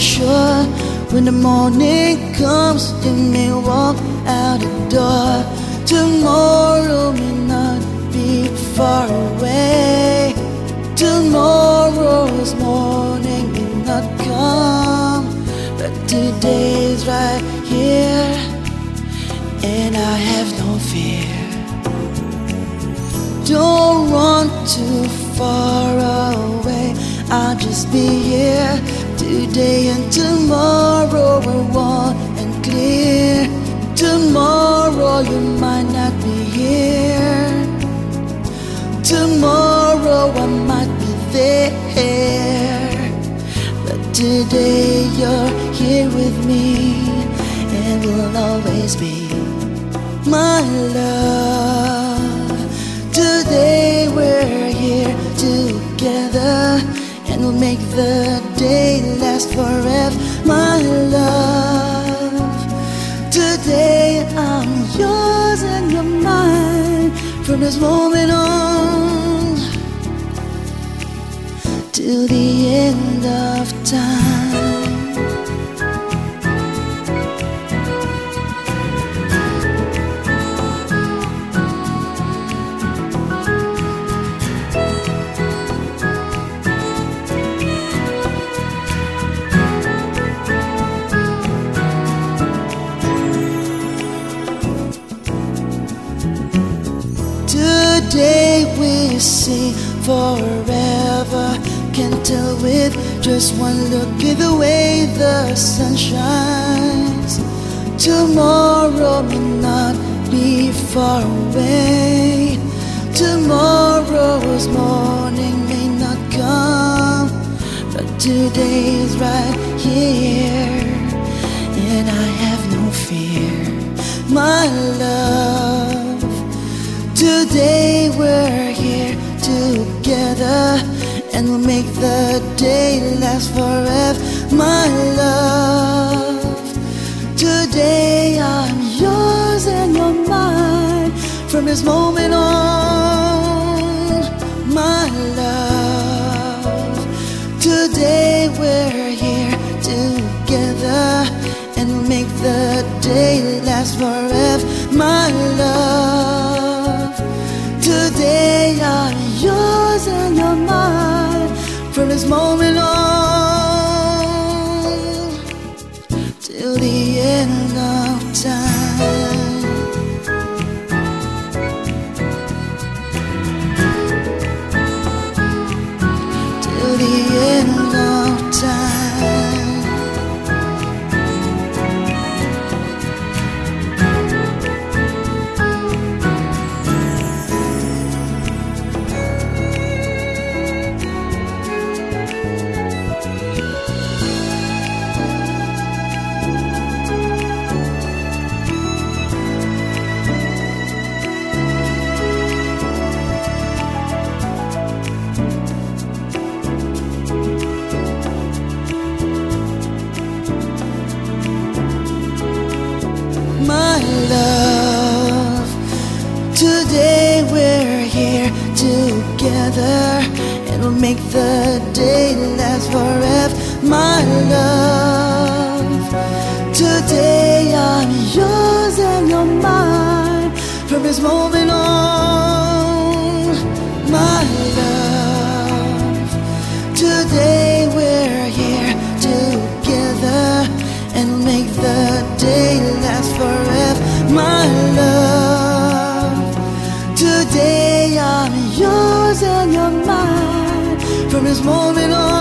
sure when the morning comes, you may walk out the door. Tomorrow may not be far away. Tomorrow's morning may not come, but today's right here, and I have no fear. Don't run too far away. I'll just be here today and tomorrow. We're one and clear. Tomorrow you might not be here. Tomorrow I might be there. But today you're here with me and will always be my love. Today make the day last forever, my love. Today I'm yours and you're mine from this moment on till the end of time. Today we sing forever. Can tell with just one look at the way the sun shines. Tomorrow may not be far away. Tomorrow's morning may not come, but today's right here, and I have no fear, my love. Today we're here together and we'll make the day last forever, my love. Today I'm yours and you're mine from this moment on, of my love. Today we're here together and we'll make the day last forever, my love. Today I'm yours and you're mine from this moment on, my love. Today we're here together and make the day last forever, and you're mine from this moment on